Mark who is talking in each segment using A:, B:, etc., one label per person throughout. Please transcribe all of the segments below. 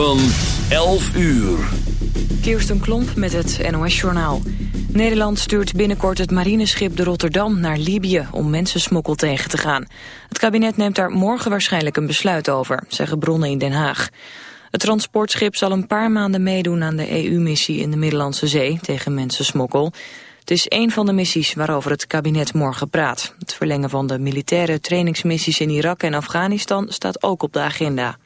A: Van 11 uur.
B: Kirsten Klomp met het NOS-journaal. Nederland stuurt binnenkort het marineschip de Rotterdam naar Libië om mensensmokkel tegen te gaan. Het kabinet neemt daar morgen waarschijnlijk een besluit over, zeggen bronnen in Den Haag. Het transportschip zal een paar maanden meedoen aan de EU-missie in de Middellandse Zee tegen mensensmokkel. Het is een van de missies waarover het kabinet morgen praat. Het verlengen van de militaire trainingsmissies in Irak en Afghanistan staat ook op de agenda.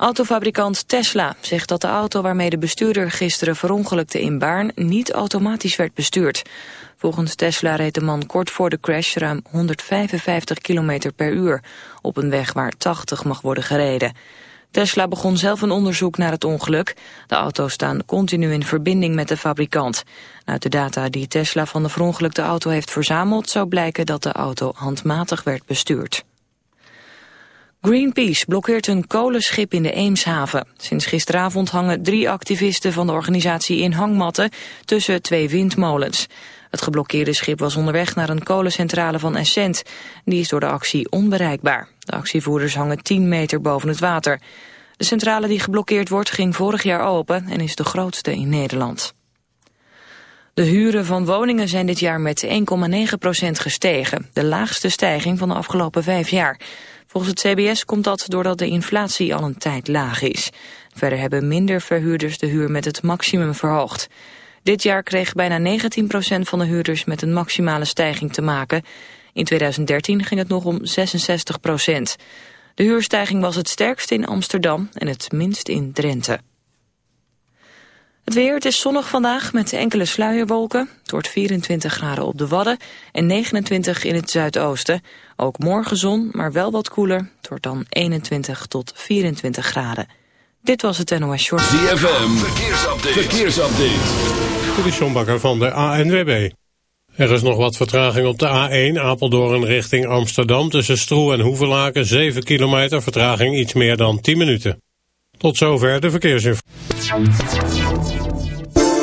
B: Autofabrikant Tesla zegt dat de auto waarmee de bestuurder gisteren verongelukte in Baarn niet automatisch werd bestuurd. Volgens Tesla reed de man kort voor de crash ruim 155 km per uur op een weg waar 80 mag worden gereden. Tesla begon zelf een onderzoek naar het ongeluk. De auto's staan continu in verbinding met de fabrikant. Uit de data die Tesla van de verongelukte auto heeft verzameld... zou blijken dat de auto handmatig werd bestuurd. Greenpeace blokkeert een kolenschip in de Eemshaven. Sinds gisteravond hangen drie activisten van de organisatie in hangmatten tussen twee windmolens. Het geblokkeerde schip was onderweg naar een kolencentrale van Essent. Die is door de actie onbereikbaar. De actievoerders hangen 10 meter boven het water. De centrale die geblokkeerd wordt ging vorig jaar open en is de grootste in Nederland. De huren van woningen zijn dit jaar met 1,9% gestegen. De laagste stijging van de afgelopen vijf jaar. Volgens het CBS komt dat doordat de inflatie al een tijd laag is. Verder hebben minder verhuurders de huur met het maximum verhoogd. Dit jaar kreeg bijna 19% van de huurders met een maximale stijging te maken. In 2013 ging het nog om 66%. De huurstijging was het sterkst in Amsterdam en het minst in Drenthe. Het weer, het is zonnig vandaag met enkele sluierwolken. Het wordt 24 graden op de Wadden en 29 in het zuidoosten. Ook morgen zon, maar wel wat koeler. Het wordt dan 21 tot 24 graden. Dit was het NOS Short.
A: ZFM, verkeersupdate. verkeersupdate.
C: De Sjombakker van de ANWB. Er is nog wat vertraging op de A1 Apeldoorn richting Amsterdam... tussen Stroe en Hoevelaken, 7 kilometer, vertraging iets meer dan 10 minuten. Tot zover de verkeersinformatie.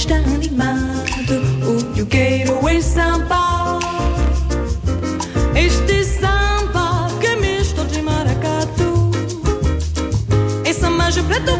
D: Está animado. O que eu quero é samba. Este samba que é misto de maracatu. É samba preto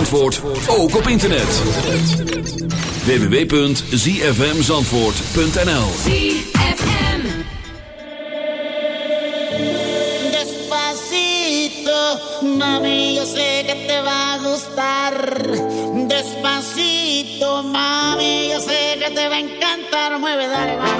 A: Zandvoort ook op internet. www.zfmzandvoort.nl ZFM
E: Despacito, mami, yo sé que te va a gustar. Despacito, mami, yo sé que te va a encantar. Mueve, dale, mami.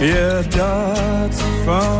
F: je dat van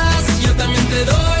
G: también te doy.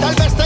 H: Tal vez te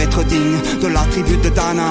I: être digne de la tribu de Dana.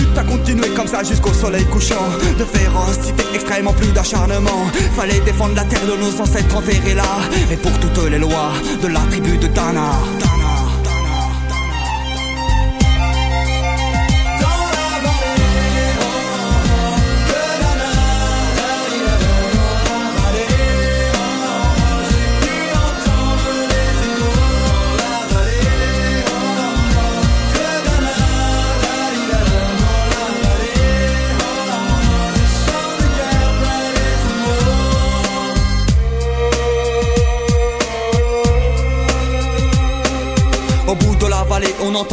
I: A continué comme ça jusqu'au soleil couchant. De férocité extrêmement plus d'acharnement. Fallait défendre la terre de nos ancêtres enterrés là. Et pour toutes les lois de la tribu de Dana.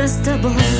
J: Irresistible.